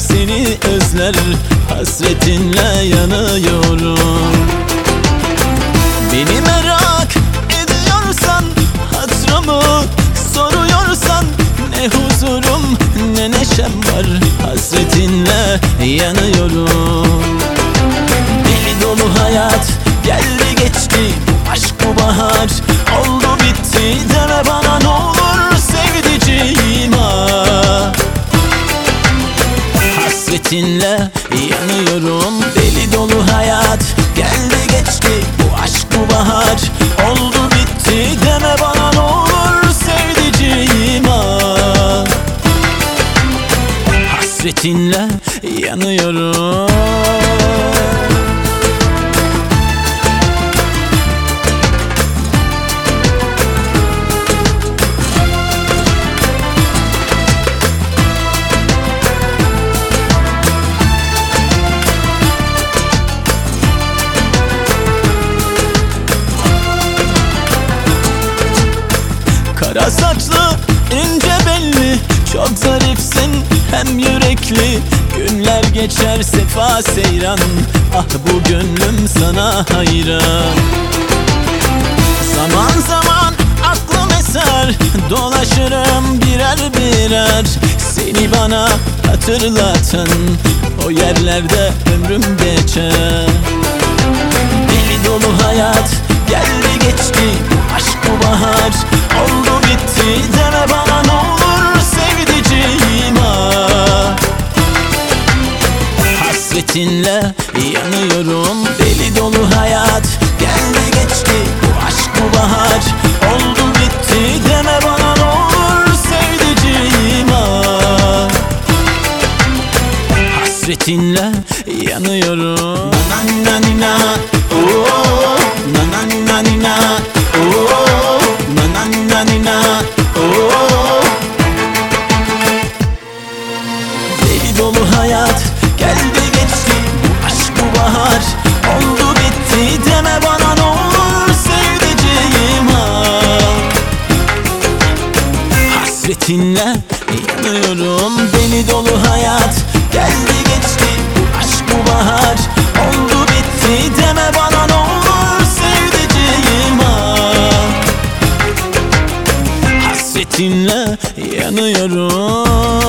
seni özler Hasretinle yanıyorum. Beni merak ediyorsan Hatırımı soruyorsan Ne huzurum ne neşem var Hasretinle yanıyorum Hasretinle yanıyorum. Kara saçlı ince belli Çok zarifsin hem yürekli. Günler geçer sefa seyran. Ah bu gönlüm sana hayran. Zaman zaman aklım eser Dolaşırım birer birer. Seni bana hatırlatan O yerlerde ömrüm geçer. Deli dolu hayat geldi geçti aşk bu bahar Hasretinle yanıyorum. Deli dolu hayat geldi geçti Bu aşk bu bahar? Oldu bitti Deme bana ne olur sevdiceğim ah. Hasretinle yanıyorum. Na na na na oh. Na na na na oh. Na na na na oh. Deli dolu hayat Hasretinle yanıyorum Deli dolu hayat. Geldi geçti aşk bu bahar. Oldu bitti Deme bana ne olur sevdiceğim ah Hasretinle yanıyorum